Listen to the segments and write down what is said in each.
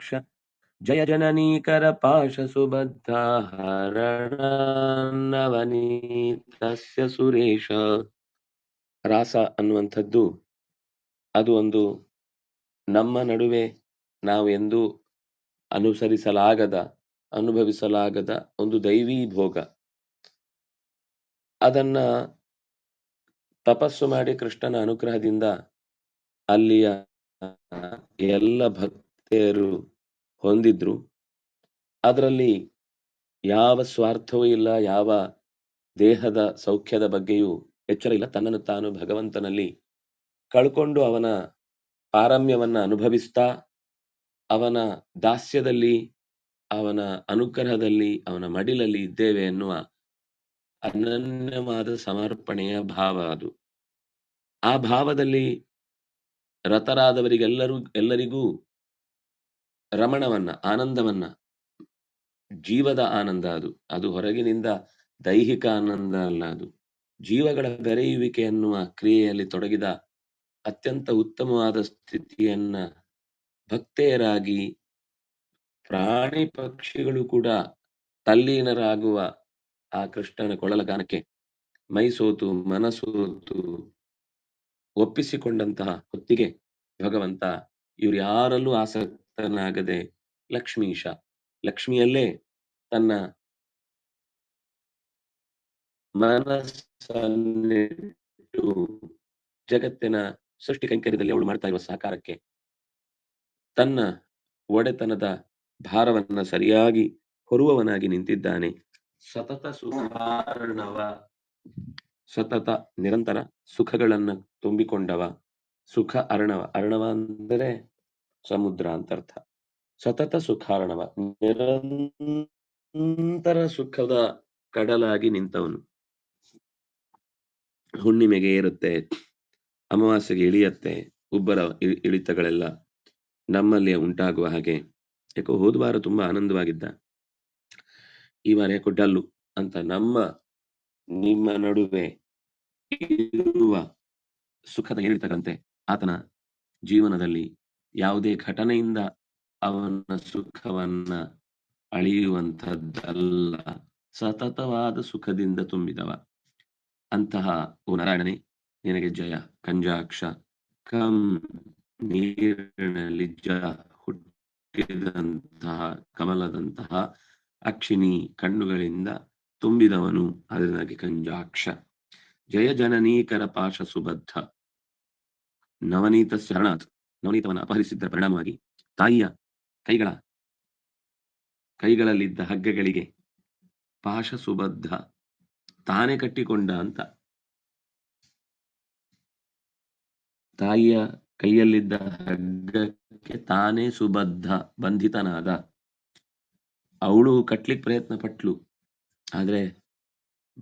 ಕಂಜಾಕ್ಷ ಜಯ ಜನನೀಕರ ಸುರೇಶ. ರಾಸ ಅನ್ನುವಂಥದ್ದು ಅದು ಒಂದು ನಮ್ಮ ನಡುವೆ ನಾವು ಎಂದೂ ಅನುಸರಿಸಲಾಗದ, ಅನುಭವಿಸಲಾಗದ ಒಂದು ದೈವೀ ಭೋಗ. ಅದನ್ನ ತಪಸ್ಸು ಮಾಡಿ ಕೃಷ್ಣನ ಅನುಗ್ರಹದಿಂದ ಅಲ್ಲಿಯ ಎಲ್ಲ ಭಕ್ತೆಯರು ಹೊಂದಿದ್ರು. ಅದರಲ್ಲಿ ಯಾವ ಸ್ವಾರ್ಥವೂ ಇಲ್ಲ, ಯಾವ ದೇಹದ ಸೌಖ್ಯದ ಬಗ್ಗೆಯೂ ಎಚ್ಚರ ಇಲ್ಲ. ತನ್ನನ್ನು ತಾನು ಭಗವಂತನಲ್ಲಿ ಕಳ್ಕೊಂಡು ಅವನ ಪಾರಮ್ಯವನ್ನ ಅನುಭವಿಸ್ತಾ, ಅವನ ದಾಸ್ಯದಲ್ಲಿ, ಅವನ ಅನುಗ್ರಹದಲ್ಲಿ, ಅವನ ಮಡಿಲಲ್ಲಿ ಇದ್ದೇವೆ ಎನ್ನುವ ಅನನ್ಯವಾದ ಸಮರ್ಪಣೆಯ ಭಾವ ಅದು. ಆ ಭಾವದಲ್ಲಿ ರಥರಾದವರಿಗೆಲ್ಲರೂ, ಎಲ್ಲರಿಗೂ ರಮಣವನ್ನ, ಆನಂದವನ್ನ. ಜೀವದ ಆನಂದ ಅದು. ಅದು ಹೊರಗಿನಿಂದ ದೈಹಿಕ ಆನಂದ ಅಲ್ಲ ಅದು. ಜೀವಗಳ ಬೆರೆಯುವಿಕೆ ಎನ್ನುವ ಕ್ರಿಯೆಯಲ್ಲಿ ತೊಡಗಿದ ಅತ್ಯಂತ ಉತ್ತಮವಾದ ಸ್ಥಿತಿಯನ್ನ ಭಕ್ತೆಯರಾಗಿ ಪ್ರಾಣಿ ಪಕ್ಷಿಗಳು ಕೂಡ ತಲ್ಲೀನರಾಗುವ ಆ ಕೃಷ್ಣನ ಕೊಳಲ ಗಾನಕ್ಕೆ ಮೈ ಸೋತು ಮನಸೋತು ಒಪ್ಪಿಸಿಕೊಂಡಂತಹ ಹೊತ್ತಿಗೆ ಭಗವಂತ ಇವ್ರು ಯಾರಲ್ಲೂ ಆಸಕ್ತನಾಗದೆ ಲಕ್ಷ್ಮೀಶ ಲಕ್ಷ್ಮಿಯಲ್ಲೇ ತನ್ನ ಮನಸ್ಸನ್ನಿಟ್ಟು ಜಗತ್ತಿನ ಸೃಷ್ಟಿ ಕೈಂಕರ್ಯದಲ್ಲಿ ಅವಳು ಮಾಡ್ತಾ ಇರುವ ಸಹಕಾರಕ್ಕೆ ತನ್ನ ಒಡೆತನದ ಭಾರವನ್ನ ಸರಿಯಾಗಿ ಹೊರುವವನಾಗಿ ನಿಂತಿದ್ದಾನೆ. ಸತತ ಸುಖಾರ್ಣವ ಸತತ ನಿರಂತರ ಸುಖಗಳನ್ನ ತುಂಬಿಕೊಂಡವ, ಸುಖ ಅರ್ಣವ. ಅರ್ಣವ ಅಂದರೆ ಸಮುದ್ರ ಅಂತ ಅರ್ಥ ಸತತ ಸುಖಾರಣವ ನಿರಂತರ ಸುಖದ ಕಡಲಾಗಿ ನಿಂತವನು. ಹುಣ್ಣಿಮೆಗೆ ಏರುತ್ತೆ, ಅಮಾವಾಸ್ಯೆಗೆ ಇಳಿಯತ್ತೆ, ಉಬ್ಬರ ಇಳಿತಗಳೆಲ್ಲ ನಮ್ಮಲ್ಲಿ ಉಂಟಾಗುವ ಹಾಗೆ. ಯಾಕೋ ಹೋದ ವಾರ ತುಂಬಾ ಆನಂದವಾಗಿದ್ದ. ಈ ವಾರ ಯಾಕೋ ಡಲ್ಲು ಅಂತ ನಮ್ಮ, ನಿಮ್ಮ ನಡುವೆ ಇರುವ ಸುಖದ ಏರಿತಕ್ಕಂತೆ ಆತನ ಜೀವನದಲ್ಲಿ ಯಾವುದೇ ಘಟನೆಯಿಂದ ಅವನ ಸುಖವನ್ನ ಅಳಿಯುವಂಥದ್ದಲ್ಲ. ಸತತವಾದ ಸುಖದಿಂದ ತುಂಬಿದವ. ಅಂತಹ ಓ ನಾರಾಯಣನೇ, ನಿನಗೆ ಜಯ. ಕಂಜಾಕ್ಷ. ಕಂ ನೀರಿನಲ್ಲಿ ಜ ಹುಟ್ಟಿದಂತಹ, ಕಮಲದಂತಹ ಅಕ್ಷಿಣಿ ಕಣ್ಣುಗಳಿಂದ ತುಂಬಿದವನು ಅದರಿಂದಾಗಿ ಕಂಜಾಕ್ಷ. ಜಯ ಜನನೀಕರ ಪಾಶ ಸುಬದ್ಧ ನವನೀತ ಶರಣಾತ್ ನವನೀತವನ್ನು ಅಪಹರಿಸಿದ್ದರ ಪರಿಣಾಮವಾಗಿ ತಾಯಿಯ ಕೈಗಳ, ಕೈಗಳಲ್ಲಿದ್ದ ಹಗ್ಗಗಳಿಗೆ ಪಾಶ ಸುಬದ್ಧ ತಾನೇ ಕಟ್ಟಿಕೊಂಡ ಅಂತ. ತಾಯಿಯ ಕೈಯಲ್ಲಿದ್ದ ಹಗ್ಗಕ್ಕೆ ತಾನೇ ಸುಬದ್ಧ ಬಂಧಿತನಾದ. ಅವಳು ಕಟ್ಲಿಕ್ಕೆ ಪ್ರಯತ್ನ ಪಟ್ಲು ಆದ್ರೆ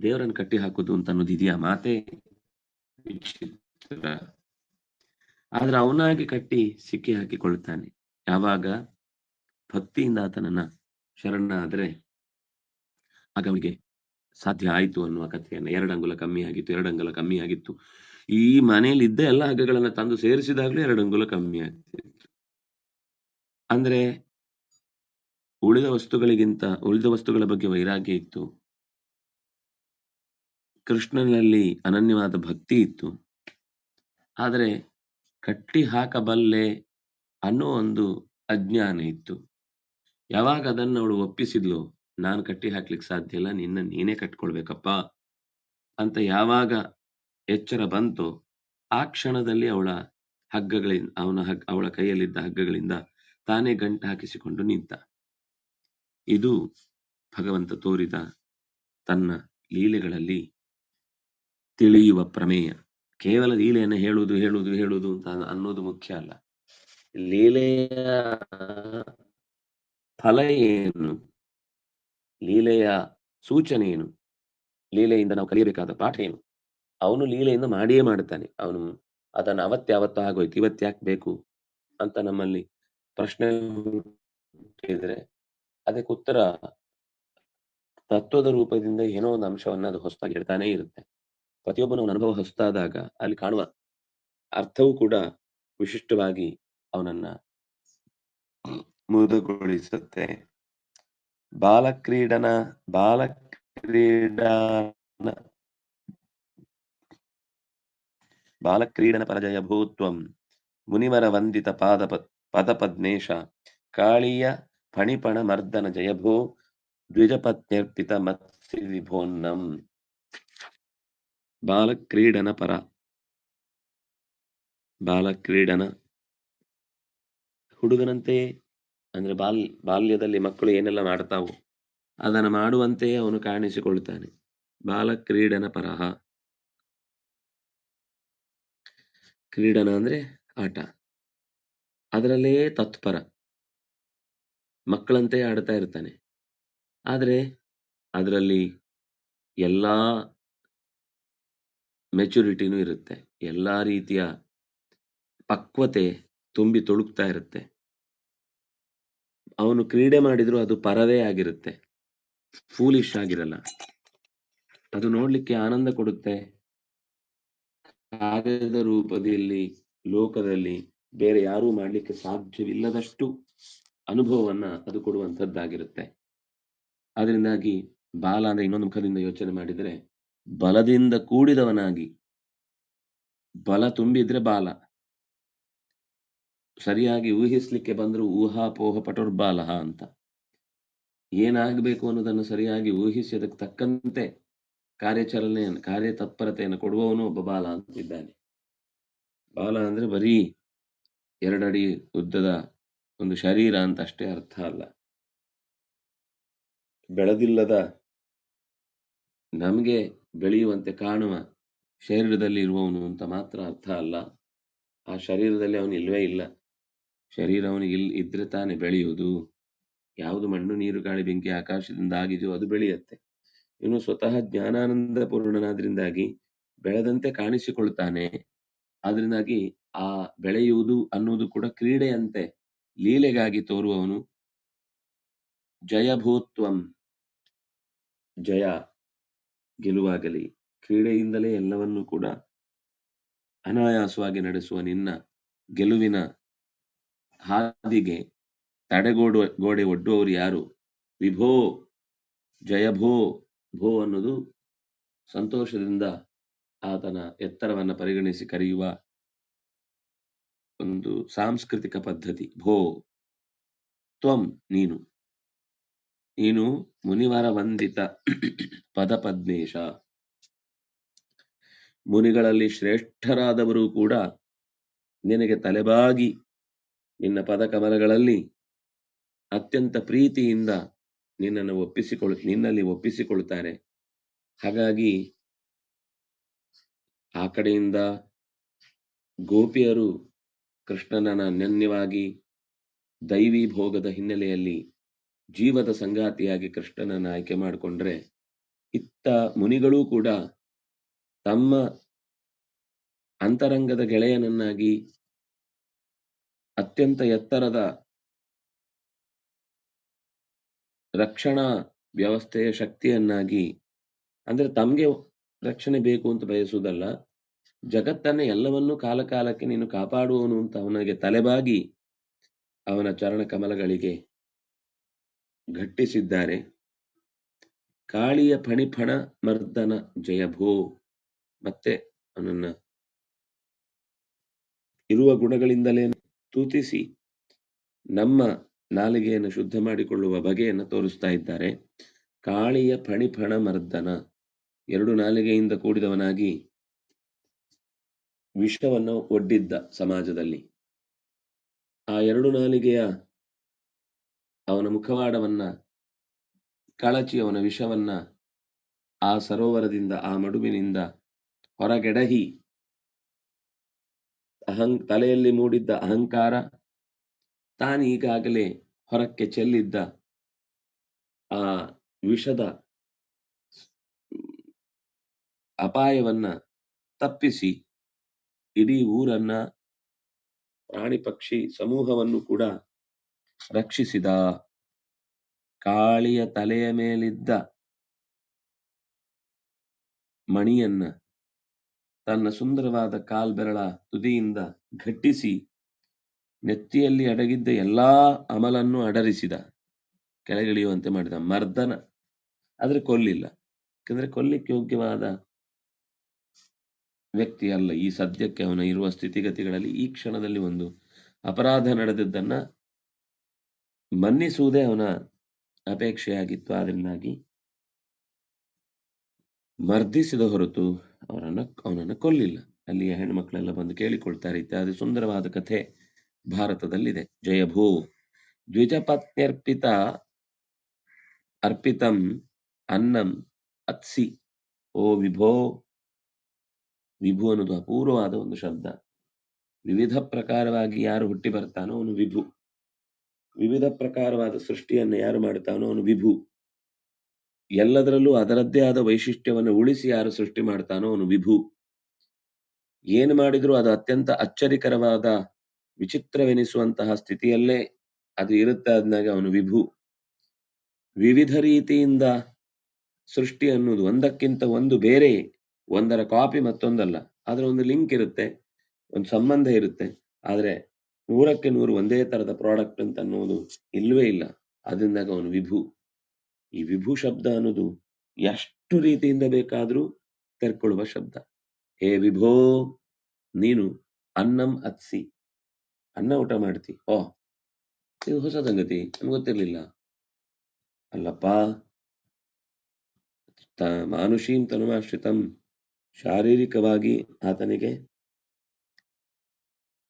ದೇವರನ್ನು ಕಟ್ಟಿ ಹಾಕುದು ಅಂತ ಅನ್ನೋದು ಮಾತೆ? ವಿಚಿತ್ರ ಆದ್ರೆ ಅವನಾಗಿ ಕಟ್ಟಿ ಸಿಕ್ಕಿ ಹಾಕಿಕೊಳ್ಳುತ್ತಾನೆ. ಯಾವಾಗ? ಭಕ್ತಿಯಿಂದ ಆತನನ್ನ ಶರಣಾದ್ರೆ ಆಗ ಅವನಿಗೆ ಸಾಧ್ಯ ಆಯ್ತು ಅನ್ನುವ ಕಥೆಯನ್ನ. ಎರಡು ಅಂಗುಲ ಕಮ್ಮಿ ಆಗಿತ್ತು, ಎರಡು ಅಂಗುಲ ಕಮ್ಮಿ ಆಗಿತ್ತು. ಈ ಮನೆಯಲ್ಲಿ ಇದ್ದ ಎಲ್ಲ ಹಗ್ಗಗಳನ್ನ ತಂದು ಸೇರಿಸಿದಾಗಲೂ ಎರಡು ಅಂಗುಲ ಕಮ್ಮಿ ಆಗ್ತಿತ್ತು. ಅಂದ್ರೆ ಉಳಿದ ವಸ್ತುಗಳಿಗಿಂತ, ಉಳಿದ ವಸ್ತುಗಳ ಬಗ್ಗೆ ವೈರಾಗ್ಯ ಇತ್ತು. ಕೃಷ್ಣನಲ್ಲಿ ಅನನ್ಯವಾದ ಭಕ್ತಿ ಇತ್ತು. ಆದರೆ ಕಟ್ಟಿ ಹಾಕಬಲ್ಲೆ ಅನ್ನೋ ಒಂದು ಅಜ್ಞಾನ ಇತ್ತು. ಯಾವಾಗ ಅದನ್ನ ಅವಳು ಒಪ್ಪಿಸಿದ್ಲು, ನಾನು ಕಟ್ಟಿ ಹಾಕ್ಲಿಕ್ಕೆ ಸಾಧ್ಯ ಇಲ್ಲ, ನಿನ್ನ ನೀನೇ ಕಟ್ಕೊಳ್ಬೇಕಪ್ಪ ಅಂತ ಯಾವಾಗ ಎಚ್ಚರ ಬಂತು, ಆ ಕ್ಷಣದಲ್ಲಿ ಅವಳ ಹಗ್ಗಗಳಿಂದ ಅವನ ಹಗ್, ಅವಳ ಕೈಯಲ್ಲಿದ್ದ ಹಗ್ಗಗಳಿಂದ ತಾನೇ ಗಂಟು ಹಾಕಿಸಿಕೊಂಡು ನಿಂತ. ಇದು ಭಗವಂತ ತೋರಿದ ತನ್ನ ಲೀಲೆಗಳಲ್ಲಿ ತಿಳಿಯುವ ಪ್ರಮೇಯ. ಕೇವಲ ಲೀಲೆಯನ್ನು ಹೇಳುವುದು ಹೇಳುವುದು ಹೇಳುವುದು ಅಂತ ಅನ್ನೋದು ಮುಖ್ಯ ಅಲ್ಲ. ಲೀಲೆಯ ಫಲ ಏನು? ಲೀಲೆಯ ಸೂಚನೆ ಏನು? ಲೀಲೆಯಿಂದ ನಾವು ಕಲಿಯಬೇಕಾದ ಪಾಠ ಏನು? ಅವನು ಲೀಲೆಯಿಂದ ಮಾಡಿಯೇ ಮಾಡುತ್ತಾನೆ. ಅವನು ಅದನ್ನು ಅವತ್ತು ಯಾವತ್ತೂ ಆಗೋಯ್ತು, ಇವತ್ತು ಬೇಕು ಅಂತ ನಮ್ಮಲ್ಲಿ ಪ್ರಶ್ನೆ ಕೇಳಿದ್ರೆ ಅದಕ್ಕೆ ಉತ್ತರ ತತ್ವದ ರೂಪದಿಂದ ಏನೋ ಒಂದು ಅಂಶವನ್ನು ಅದು ಹೊಸದಾಗಿ ಹೇಳ್ತಾನೆ ಇರುತ್ತೆ. ಪ್ರತಿಯೊಬ್ಬನ ಅನುಭವ ಹೊಸದಾದಾಗ ಅಲ್ಲಿ ಕಾಣುವ ಅರ್ಥವೂ ಕೂಡ ವಿಶಿಷ್ಟವಾಗಿ ಅವನನ್ನ ಮುದಗೊಳಿಸುತ್ತೆ ಬಾಲಕ್ರೀಡನ ಬಾಲಕ್ರೀಡನ ಬಾಲಕ್ರೀಡನ ಪರಜಯ ಭೂತ್ವಂ ಮುನಿವರ ವಂದಿತ ಪಾದ ಪದಪದ್ಮೇಶ ಕಾಳಿಯ ಫಣಿಪಣ ಮರ್ದನ ಜಯಭೋ ದ್ವಿಜಪತ್ಯರ್ಪಿತ ಮತ್ಸಿ ವಿಭೋನ್ನಂ ಬಾಲಕ್ರೀಡನ ಪರ ಬಾಲಕ್ರೀಡನ ಹುಡುಗನಂತೆ ಅಂದ್ರೆ ಬಾಲ್, ಬಾಲ್ಯದಲ್ಲಿ ಮಕ್ಕಳು ಏನೆಲ್ಲ ಮಾಡ್ತಾವೋ ಅದನ್ನು ಮಾಡುವಂತೆಯೇ ಅವನು ಕಾಣಿಸಿಕೊಳ್ತಾನೆ ಬಾಲಕ್ರೀಡನ ಪರಹ ಕ್ರೀಡನ ಅಂದ್ರೆ ಆಟ. ಅದರಲ್ಲೇ ತತ್ಪರ. ಮಕ್ಕಳಂತೆ ಆಡ್ತಾ ಇರ್ತಾನೆ. ಆದರೆ ಅದರಲ್ಲಿ ಎಲ್ಲಾ ಮೆಚುರಿಟಿನೂ ಇರುತ್ತೆ. ಎಲ್ಲ ರೀತಿಯ ಪಕ್ವತೆ ತುಂಬಿ ತುಳುಕ್ತಾ ಇರುತ್ತೆ. ಅವನು ಕ್ರೀಡೆ ಮಾಡಿದ್ರು ಅದು ಪರವೇ ಆಗಿರುತ್ತೆ. ಫೂಲಿಶ್ ಆಗಿರಲ್ಲ. ಅದು ನೋಡ್ಲಿಕ್ಕೆ ಆನಂದ ಕೊಡುತ್ತೆ. ಕಾರ್ಯದ ರೂಪದಲ್ಲಿ, ಲೋಕದಲ್ಲಿ ಬೇರೆ ಯಾರೂ ಮಾಡ್ಲಿಕ್ಕೆ ಸಾಧ್ಯವಿಲ್ಲದಷ್ಟು ಅನುಭವವನ್ನ ಅದು ಕೊಡುವಂಥದ್ದಾಗಿರುತ್ತೆ. ಅದರಿಂದಾಗಿ ಬಾಲ ಅಂದ್ರೆ ಇನ್ನೊಂದು ಮುಖದಿಂದ ಯೋಚನೆ ಮಾಡಿದರೆ ಬಲದಿಂದ ಕೂಡಿದವನಾಗಿ. ಬಲ ತುಂಬಿದ್ರೆ ಬಾಲ. ಸರಿಯಾಗಿ ಊಹಿಸ್ಲಿಕ್ಕೆ ಬಂದ್ರು ಊಹಾಪೋಹ ಬಾಲ ಅಂತ. ಏನಾಗಬೇಕು ಅನ್ನೋದನ್ನು ಸರಿಯಾಗಿ ಊಹಿಸಿ ಅದಕ್ಕೆ ತಕ್ಕಂತೆ ಕಾರ್ಯಾಚರಣೆಯನ್ನು, ಕಾರ್ಯತತ್ಪರತೆಯನ್ನು ಕೊಡುವವನು ಒಬ್ಬ ಬಾಲ ಅಂತಿದ್ದಾನೆ. ಬಾಲ ಅಂದ್ರೆ ಬರೀ ಎರಡಡಿ ಉದ್ದದ ಒಂದು ಶರೀರ ಅಂತ ಅಷ್ಟೇ ಅರ್ಥ ಅಲ್ಲ. ಬೆಳೆದಿಲ್ಲದ ನಮಗೆ ಬೆಳೆಯುವಂತೆ ಕಾಣುವ ಶರೀರದಲ್ಲಿ ಇರುವವನು ಅಂತ ಮಾತ್ರ ಅರ್ಥ ಅಲ್ಲ. ಆ ಶರೀರದಲ್ಲಿ ಅವನು ಇಲ್ವೇ ಇಲ್ಲ. ಶರೀರ ಅವನಿಗೆ ಇಲ್ಲಿ ಇದ್ರೆ ತಾನೆ ಬೆಳೆಯುವುದು. ಯಾವುದು ಮಣ್ಣು ನೀರು ಗಾಳಿ ಬೆಂಕಿ ಆಕಾಶದಿಂದ ಆಗಿದೆಯೋ ಅದು ಬೆಳೆಯುತ್ತೆ. ಇವನು ಸ್ವತಃ ಜ್ಞಾನಾನಂದ ಪೂರ್ಣನಾದ್ರಿಂದಾಗಿ ಬೆಳೆದಂತೆ ಕಾಣಿಸಿಕೊಳ್ತಾನೆ ಅದರಿಂದಾಗಿ ಆ ಬೆಳೆಯುವುದು ಅನ್ನುವುದು ಕೂಡ ಕ್ರೀಡೆಯಂತೆ. ಲೀಲೆಗಾಗಿ ತೋರುವವನು ಜಯಭೂತ್ವಂ. ಜಯ. ಗೆಲುವಾಗಲಿ, ಕ್ರೀಡೆಯಿಂದಲೇ ಎಲ್ಲವನ್ನೂ ಕೂಡ ಅನಾಯಾಸವಾಗಿ ನಡೆಸುವ ನಿನ್ನ ಗೆಲುವಿನ ಹಾದಿಗೆ ತಡೆಗೋಡು, ಗೋಡೆ ಒಡ್ಡುವವರು ಯಾರು? ವಿಭೋ ಜಯಭೋ ಭೋ ಅನ್ನೋದು ಸಂತೋಷದಿಂದ ಆತನ ಎತ್ತರವನ್ನು ಪರಿಗಣಿಸಿ ಕರೆಯುವ ಒಂದು ಸಾಂಸ್ಕೃತಿಕ ಪದ್ಧತಿ. ಭೋ, ತ್ವಂ ನೀನು. ನೀನು ಮುನಿವರ ವಂದಿತ ಪದಪದ್ಮೇಶ ಮುನಿಗಳಲ್ಲಿ ಶ್ರೇಷ್ಠರಾದವರು ಕೂಡ ನಿನಗೆ ತಲೆಬಾಗಿ ನಿನ್ನ ಪದಕಮಲಗಳಲ್ಲಿ ಅತ್ಯಂತ ಪ್ರೀತಿಯಿಂದ ನಿನ್ನನ್ನು ಒಪ್ಪಿಸಿಕೊಳ್, ನಿನ್ನಲ್ಲಿ ಒಪ್ಪಿಸಿಕೊಳ್ತಾರೆ. ಹಾಗಾಗಿ ಆ ಕಡೆಯಿಂದ ಗೋಪಿಯರು ಕೃಷ್ಣನನ್ನ ಅನನ್ಯವಾಗಿ ದೈವಿ ಭೋಗದ ಹಿನ್ನೆಲೆಯಲ್ಲಿ ಜೀವದ ಸಂಗಾತಿಯಾಗಿ ಕೃಷ್ಣನನ್ನ ಆಯ್ಕೆ ಮಾಡಿಕೊಂಡ್ರೆ ಇತ್ತ ಮುನಿಗಳೂ ಕೂಡ ತಮ್ಮ ಅಂತರಂಗದ ಗೆಳೆಯನನ್ನಾಗಿ ಅತ್ಯಂತ ಎತ್ತರದ ರಕ್ಷಣಾ ವ್ಯವಸ್ಥೆಯ ಶಕ್ತಿಯನ್ನಾಗಿ, ಅಂದ್ರೆ ತಮ್ಗೆ ರಕ್ಷಣೆ ಬೇಕು ಅಂತ ಬಯಸುವುದಲ್ಲ, ಜಗತ್ತನ್ನ ಎಲ್ಲವನ್ನೂ ಕಾಲಕಾಲಕ್ಕೆ ನೀನು ಕಾಪಾಡುವವನು ಅಂತ ಅವನಿಗೆ ತಲೆಬಾಗಿ ಅವನ ಚರಣ ಕಮಲಗಳಿಗೆ ಘಟ್ಟಿಸಿದ್ದಾರೆ. ಕಾಳಿಯ ಫಣಿಫಣ ಮರ್ದನ ಜಯಭೂ. ಮತ್ತೆ ಅವನನ್ನ ಇರುವ ಗುಣಗಳಿಂದಲೇ ತೂತಿಸಿ ನಮ್ಮ ನಾಲಿಗೆಯನ್ನು ಶುದ್ಧ ಮಾಡಿಕೊಳ್ಳುವ ಬಗೆಯನ್ನು ತೋರಿಸ್ತಾ ಇದ್ದಾರೆ. ಕಾಳಿಯ ಫಣಿಫಣ ಮರ್ದನ. ಎರಡು ನಾಲಿಗೆಯಿಂದ ಕೂಡಿದವನಾಗಿ ವಿಷವನ್ನು ಒಡ್ಡಿದ್ದ ಸಮಾಜದಲ್ಲಿ. ಆ ಎರಡು ನಾಲಿಗೆಯ ಅವನ ಮುಖವಾಡವನ್ನ, ಕಳಚಿ ಅವನ ವಿಷವನ್ನ ಆ ಸರೋವರದಿಂದ, ಆ ಮಡುವಿನಿಂದ ಹೊರಗೆಡಹಿ, ಅಹಂ, ತಲೆಯಲ್ಲಿ ಮೂಡಿದ್ದ ಅಹಂಕಾರ ತಾನೀಗಾಗಲೇ ಹೊರಕ್ಕೆ ಚೆಲ್ಲಿದ್ದ ಆ ವಿಷದ ಅಪಾಯವನ್ನ ತಪ್ಪಿಸಿ, ಇಡೀ ಊರನ್ನ, ಪ್ರಾಣಿ ಪಕ್ಷಿ ಸಮೂಹವನ್ನು ಕೂಡ ರಕ್ಷಿಸಿದ ಕಾಳಿಯ ತಲೆಯ ಮೇಲಿದ್ದ ಮಣಿಯನ್ನ ತನ್ನ ಸುಂದರವಾದ ಕಾಲ್ಬೆರಳ ತುದಿಯಿಂದ ಘಟ್ಟಿಸಿ ನೆತ್ತಿಯಲ್ಲಿ ಅಡಗಿದ್ದ ಎಲ್ಲಾ ಅಮಲನ್ನು ಅಡರಿಸಿದ. ಕೆಳಗಿಳಿಯುವಂತೆ ಮಾಡಿದ ಮರ್ದನ. ಆದ್ರೆ ಕೊಲ್ಲಿಲ್ಲ. ಯಾಕಂದ್ರೆ ಕೊಲ್ಲಿಕ್ಕೆ ಯೋಗ್ಯವಾದ ವ್ಯಕ್ತಿ ಅಲ್ಲ. ಈ ಸದ್ಯಕ್ಕೆ ಅವನ ಇರುವ ಸ್ಥಿತಿಗತಿಗಳಲ್ಲಿ ಈ ಕ್ಷಣದಲ್ಲಿ ಒಂದು ಅಪರಾಧ ನಡೆದದ್ದನ್ನ ಮನ್ನಿಸುವುದೇ ಅವನ ಅಪೇಕ್ಷೆಯಾಗಿತ್ತು ಆದ್ರಿಂದಾಗಿ ಮರ್ದಿಸಿದ ಹೊರತು ಅವನನ್ನು ಅವನನ್ನ ಕೊಲ್ಲಿಲ್ಲ. ಅಲ್ಲಿಯ ಹೆಣ್ಮಕ್ಳೆಲ್ಲ ಬಂದು ಕೇಳಿಕೊಳ್ತಾರೆ. ಇತ್ಯಾದಿ ಸುಂದರವಾದ ಕಥೆ ಭಾರತದಲ್ಲಿದೆ. ಜಯಭೂ ದ್ವಿಜಪತ್ನ್ಯರ್ಪಿತ ಅರ್ಪಿತಂ ಅನ್ನಂ ಅತ್ಸಿ. ಓ ವಿಭೋ. ವಿಭು ಅನ್ನೋದು ಅಪೂರ್ವವಾದ ಒಂದು ಶಬ್ದ. ವಿವಿಧ ಪ್ರಕಾರವಾಗಿ ಯಾರು ಹುಟ್ಟಿ ಬರ್ತಾನೋ ಅವನು ವಿಭು. ವಿವಿಧ ಪ್ರಕಾರವಾದ ಸೃಷ್ಟಿಯನ್ನು ಯಾರು ಮಾಡ್ತಾನೋ ಅವನು ವಿಭು. ಎಲ್ಲದರಲ್ಲೂ ಅದರದ್ದೇ ಆದ ವೈಶಿಷ್ಟ್ಯವನ್ನು ಉಳಿಸಿ ಯಾರು ಸೃಷ್ಟಿ ಮಾಡ್ತಾನೋ ಅವನು ವಿಭು. ಏನು ಮಾಡಿದ್ರು ಅದು ಅತ್ಯಂತ ಅಚ್ಚರಿಕರವಾದ ವಿಚಿತ್ರವೆನಿಸುವಂತಹ ಸ್ಥಿತಿಯಲ್ಲೇ ಅದು ಇರುತ್ತೆ ಆದ್ನಾಗ ಅವನು ವಿಭು. ವಿವಿಧ ರೀತಿಯಿಂದ ಸೃಷ್ಟಿ ಅನ್ನೋದು ಒಂದಕ್ಕಿಂತ ಒಂದು ಬೇರೆ, ಒಂದರ ಕಾಪಿ ಮತ್ತೊಂದಲ್ಲ. ಆದ್ರೆ ಒಂದು ಲಿಂಕ್ ಇರುತ್ತೆ, ಒಂದು ಸಂಬಂಧ ಇರುತ್ತೆ. ಆದ್ರೆ ನೂರಕ್ಕೆ ನೂರು ಒಂದೇ ತರದ ಪ್ರಾಡಕ್ಟ್ ಅಂತ ಅನ್ನೋದು ಇಲ್ವೇ ಇಲ್ಲ. ಅದರಿಂದಾಗ ಅವನು ವಿಭು. ಈ ವಿಭು ಶಬ್ದ ಅನ್ನೋದು ಎಷ್ಟು ರೀತಿಯಿಂದ ಬೇಕಾದ್ರೂ ತೆರ್ಕೊಳ್ಳುವ ಶಬ್ದ. ಹೇ ವಿಭೋ, ನೀನು ಅನ್ನಂ ಅತ್ಸಿ. ಅನ್ನ ಊಟ ಮಾಡ್ತಿ. ಓ, ಇದು ಹೊಸ ಸಂಗತಿ. ನಮ್ಗೆ ಗೊತ್ತಿರ್ಲಿಲ್ಲ. ಅಲ್ಲಪ್ಪ ಮಾನುಷೀಂ ತನುಮಾಶ್ರಿತಂ ಶಾರೀರಿಕವಾಗಿ ಆತನಿಗೆ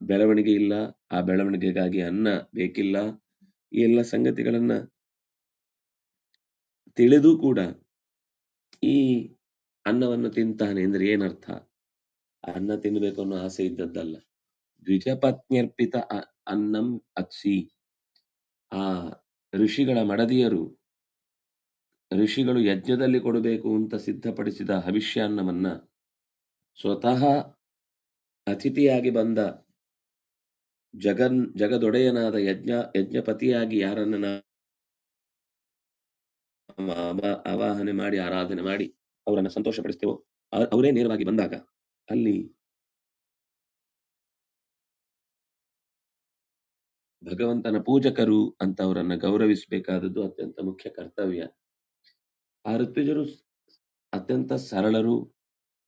ಬೆಳವಣಿಗೆ ಇಲ್ಲ, ಆ ಬೆಳವಣಿಗೆಗಾಗಿ ಅನ್ನ ಬೇಕಿಲ್ಲ, ಈ ಎಲ್ಲ ಸಂಗತಿಗಳನ್ನ ತಿಳಿದು ಕೂಡ ಈ ಅನ್ನವನ್ನು ತಿಂತಾನೆ ಅಂದ್ರೆ ಏನರ್ಥ? ಅನ್ನ ತಿನ್ಬೇಕು ಅನ್ನೋ ಆಸೆ ಇದ್ದದ್ದಲ್ಲ. ದ್ವಿಜಪತ್ನ್ಯರ್ಪಿತ ಅನ್ನಂ ಅತ್ಸಿ. ಆ ಋಷಿಗಳ ಮಡದಿಯರು ಋಷಿಗಳು ಯಜ್ಞದಲ್ಲಿ ಕೊಡಬೇಕು ಅಂತ ಸಿದ್ಧಪಡಿಸಿದ ಹವಿಷ್ಯಾನ್ನವನ್ನ ಸ್ವತಃ ಅತಿಥಿಯಾಗಿ ಬಂದ ಜಗನ್, ಜಗದೊಡೆಯನಾದ ಯಜ್ಞ, ಯಜ್ಞಪತಿಯಾಗಿ ಯಾರನ್ನ ನಾವು ಆವಾ- ಆವಾಹನೆ ಮಾಡಿ, ಆರಾಧನೆ ಮಾಡಿ ಅವರನ್ನು ಸಂತೋಷಪಡಿಸ್ತೇವೋ ಅವರೇ ನೇರವಾಗಿ ಬಂದಾಗ ಅಲ್ಲಿ ಭಗವಂತನ ಪೂಜಕರು ಅಂತ ಅವರನ್ನ ಗೌರವಿಸಬೇಕಾದದ್ದು ಅತ್ಯಂತ ಮುಖ್ಯ ಕರ್ತವ್ಯ. ಆ ಋತ್ವಿಜರು ಅತ್ಯಂತ ಸರಳರು,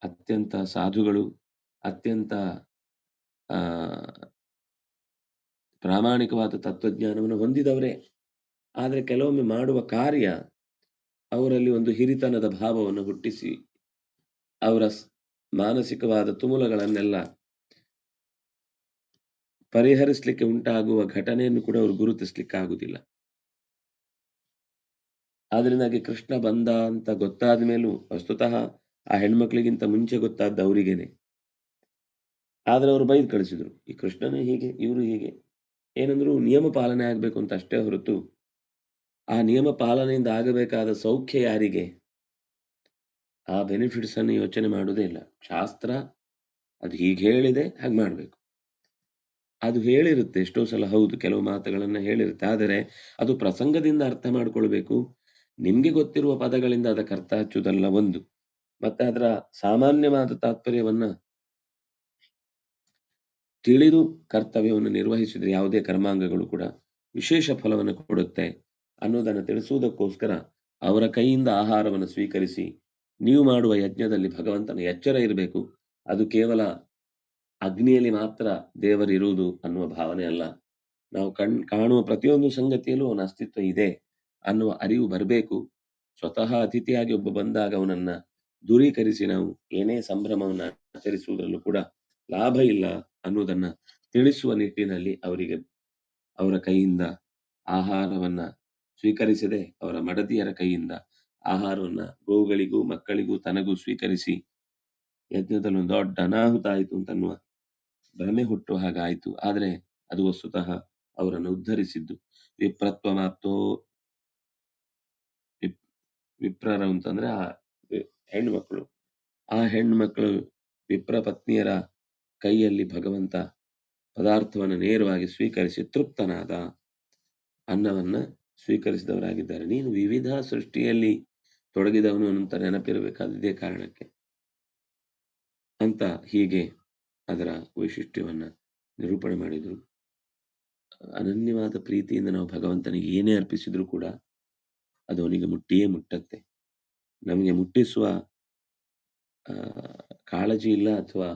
ಅತ್ಯಂತ ಸಾಧುಗಳು, ಅತ್ಯಂತ, ಆ ಪ್ರಾಮಾಣಿಕವಾದ ತತ್ವಜ್ಞಾನವನ್ನು ಹೊಂದಿದವರೇ. ಆದರೆ ಕೆಲವೊಮ್ಮೆ ಮಾಡುವ ಕಾರ್ಯ ಅವರಲ್ಲಿ ಒಂದು ಹಿರಿತನದ ಭಾವವನ್ನು ಹುಟ್ಟಿಸಿ, ಅವರ ಮಾನಸಿಕವಾದ ತುಮುಲಗಳನ್ನೆಲ್ಲ ಪರಿಹರಿಸಲಿಕ್ಕೆ ಉಂಟಾಗುವ ಘಟನೆಯನ್ನು ಕೂಡ ಅವರು ಗುರುತಿಸ್ಲಿಕ್ಕೆ ಆಗುದಿಲ್ಲ ಆದ್ರಿಂದಾಗಿ ಕೃಷ್ಣ ಬಂದ ಅಂತ ಗೊತ್ತಾದ ಮೇಲೂ ವಸ್ತುತಃ ಆ ಹೆಣ್ಮಕ್ಳಿಗಿಂತ ಮುಂಚೆ ಗೊತ್ತಾದ ಅವರಿಗೇನೆ. ಆದ್ರೆ ಅವರು ಬೈದು ಕಳಿಸಿದ್ರು, ಈ ಕೃಷ್ಣನೇ ಹೀಗೆ, ಇವರು ಹೀಗೆ. ಏನಂದ್ರು ನಿಯಮ ಪಾಲನೆ ಆಗ್ಬೇಕು ಅಂತ ಅಷ್ಟೇ ಹೊರತು, ಆ ನಿಯಮ ಪಾಲನೆಯಿಂದ ಆಗಬೇಕಾದ ಸೌಖ್ಯ ಯಾರಿಗೆ? ಆ ಬೆನಿಫಿಟ್ಸ್ ಅನ್ನು ಯೋಚನೆ ಮಾಡುವುದೇ ಇಲ್ಲ. ಶಾಸ್ತ್ರ ಅದು ಹೀಗೆ ಹೇಳಿದೆ, ಹಾಗೆ ಮಾಡಬೇಕು. ಅದು ಹೇಳಿರುತ್ತೆ, ಎಷ್ಟೋ ಸಲ ಹೌದು, ಕೆಲವು ಮಾತುಗಳನ್ನ ಹೇಳಿರುತ್ತೆ. ಆದರೆ ಅದು ಪ್ರಸಂಗದಿಂದ ಅರ್ಥ ಮಾಡ್ಕೊಳ್ಬೇಕು. ನಿಮ್ಗೆ ಗೊತ್ತಿರುವ ಪದಗಳಿಂದ ಅದಕ್ಕೆ ಅರ್ಥ ಹಚ್ಚುವುದಲ್ಲ ಒಂದು. ಮತ್ತೆ ಅದರ ಸಾಮಾನ್ಯವಾದ ತಾತ್ಪರ್ಯವನ್ನ ತಿಳಿದು ಕರ್ತವ್ಯವನ್ನು ನಿರ್ವಹಿಸಿದರೆ ಯಾವುದೇ ಕರ್ಮಾಂಗಗಳು ಕೂಡ ವಿಶೇಷ ಫಲವನ್ನು ಕೊಡುತ್ತೆ ಅನ್ನೋದನ್ನು ತಿಳಿಸುವುದಕ್ಕೋಸ್ಕರ ಅವರ ಕೈಯಿಂದ ಆಹಾರವನ್ನು ಸ್ವೀಕರಿಸಿ ನೀವು ಮಾಡುವ ಯಜ್ಞದಲ್ಲಿ ಭಗವಂತನ ಎಚ್ಚರ ಇರಬೇಕು. ಅದು ಕೇವಲ ಅಗ್ನಿಯಲ್ಲಿ ಮಾತ್ರ ದೇವರಿರುವುದು ಅನ್ನುವ ಭಾವನೆ ಅಲ್ಲ. ನಾವು ಕಣ್, ಕಾಣುವ ಪ್ರತಿಯೊಂದು ಸಂಗತಿಯಲ್ಲೂ ಅವನ ಅಸ್ತಿತ್ವ ಇದೆ ಅನ್ನುವ ಅರಿವು ಬರಬೇಕು. ಸ್ವತಃ ಅತಿಥಿಯಾಗಿ ಒಬ್ಬ ಬಂದಾಗ ಅವನನ್ನ ದೂರೀಕರಿಸಿ ನಾವು ಏನೇ ಸಂಭ್ರಮವನ್ನು ಆಚರಿಸುವುದರಲ್ಲೂ ಕೂಡ ಲಾಭ ಇಲ್ಲ ಅನ್ನೋದನ್ನ ತಿಳಿಸುವ ನಿಟ್ಟಿನಲ್ಲಿ ಅವರಿಗೆ ಅವರ ಕೈಯಿಂದ ಆಹಾರವನ್ನ ಸ್ವೀಕರಿಸದೆ ಅವರ ಮಡದಿಯರ ಕೈಯಿಂದ ಆಹಾರವನ್ನ ಗೋವುಗಳಿಗೂ ಮಕ್ಕಳಿಗೂ ತನಗೂ ಸ್ವೀಕರಿಸಿ ಯಜ್ಞದಲ್ಲಿ ದೊಡ್ಡ ಅನಾಹುತ ಆಯಿತು ಅಂತನ್ನುವ ಭ್ರಮೆ ಹುಟ್ಟುವ ಹಾಗಾಯಿತು ಆದ್ರೆ ಅದು ವಸ್ತುತಃ ಅವರನ್ನು ಉದ್ಧರಿಸಿದ್ದು. ವಿಪ್ರತ್ವ ಮಾತೋ ವಿಪ್ರರ ಅಂತಂದ್ರೆ ಆ ಹೆಣ್ಮಕ್ಳು ಆ ಹೆಣ್ಮಕ್ಳು ವಿಪ್ರ ಪತ್ನಿಯರ ಕೈಯಲ್ಲಿ ಭಗವಂತ ಪದಾರ್ಥವನ್ನು ನೇರವಾಗಿ ಸ್ವೀಕರಿಸಿ ತೃಪ್ತನಾದ ಅನ್ನವನ್ನ ಸ್ವೀಕರಿಸಿದವರಾಗಿದ್ದಾರೆ. ನೀನು ವಿವಿಧ ಸೃಷ್ಟಿಯಲ್ಲಿ ತೊಡಗಿದವನು ಅಂತ ನೆನಪಿರಬೇಕಾದ ಇದೇ ಕಾರಣಕ್ಕೆ. ಅಂತ ಹೀಗೆ ಅದರ ವೈಶಿಷ್ಟ್ಯವನ್ನ ನಿರೂಪಣೆ ಮಾಡಿದರು. ಅನನ್ಯವಾದ ಪ್ರೀತಿಯಿಂದ ನಾವು ಭಗವಂತನಿಗೆ ಏನೇ ಅರ್ಪಿಸಿದ್ರೂ ಕೂಡ ಅದು ಅವನಿಗೆ ಮುಟ್ಟಿಯೇ ಮುಟ್ಟತ್ತೆ. ನಮಗೆ ಮುಟ್ಟಿಸುವ ಕಾಳಜಿ ಇಲ್ಲ ಅಥವಾ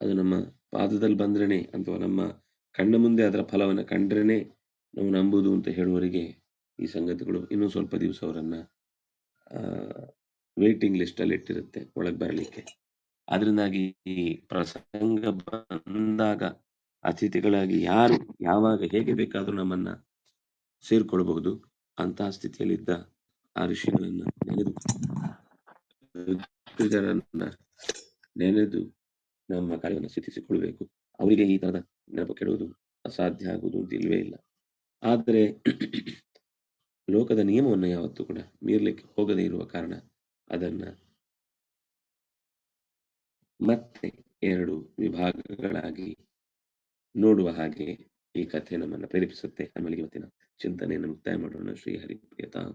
ಅದು ನಮ್ಮ ಪಾದದಲ್ಲಿ ಬಂದ್ರೇ ಅಥವಾ ನಮ್ಮ ಕಣ್ಣ ಮುಂದೆ ಅದರ ಫಲವನ್ನು ಕಂಡ್ರೇ ನಾವು ನಂಬುವುದು ಅಂತ ಹೇಳುವವರಿಗೆ ಈ ಸಂಗತಿಗಳು ಇನ್ನೂ ಸ್ವಲ್ಪ ದಿವಸ ಅವರನ್ನು ವೇಟಿಂಗ್ ಲಿಸ್ಟಲ್ಲಿ ಇಟ್ಟಿರುತ್ತೆ ಒಳಗೆ ಬರಲಿಕ್ಕೆ. ಅದರಿಂದಾಗಿ ಈ ಪ್ರಸಂಗ ಬಂದಾಗ ಅತಿಥಿಗಳಾಗಿ ಯಾರು, ಯಾವಾಗ ಹೇಗೆ ಬೇಕಾದರೂ ನಮ್ಮನ್ನ ಸೇರ್ಕೊಳ್ಬಹುದು ಅಂತಹ ಸ್ಥಿತಿಯಲ್ಲಿದ್ದ ಆ ಋಷಿಗಳನ್ನು ನೆನೆದು ನೆನೆದು ನಮ್ಮ ಕಾರ್ಯವನ್ನು ಸ್ಥಿತಿಸಿಕೊಳ್ಬೇಕು ಅವರಿಗೆ ಈ ತರದ ನೆನಪು ಕೆಡುವುದು ಅಸಾಧ್ಯ ಆಗುವುದು ಇಲ್ವೇ ಇಲ್ಲ. ಆದರೆ ಲೋಕದ ನಿಯಮವನ್ನು ಯಾವತ್ತೂ ಕೂಡ ಮೀರ್ಲಿಕ್ಕೆ ಹೋಗದೇ ಇರುವ ಕಾರಣ ಅದನ್ನ ಮತ್ತೆ ಎರಡು ವಿಭಾಗಗಳಾಗಿ ನೋಡುವ ಹಾಗೆ ಈ ಕಥೆ ನಮ್ಮನ್ನು ಪ್ರೇರೇಪಿಸುತ್ತೆ. ಆಮೇಲೆ ಇವತ್ತಿನ ಚಿಂತನೆಯನ್ನು ಮುಕ್ತಾಯ ಮಾಡೋಣ. ಶ್ರೀ ಹರಿಪ್ರಿಯತಾಂ.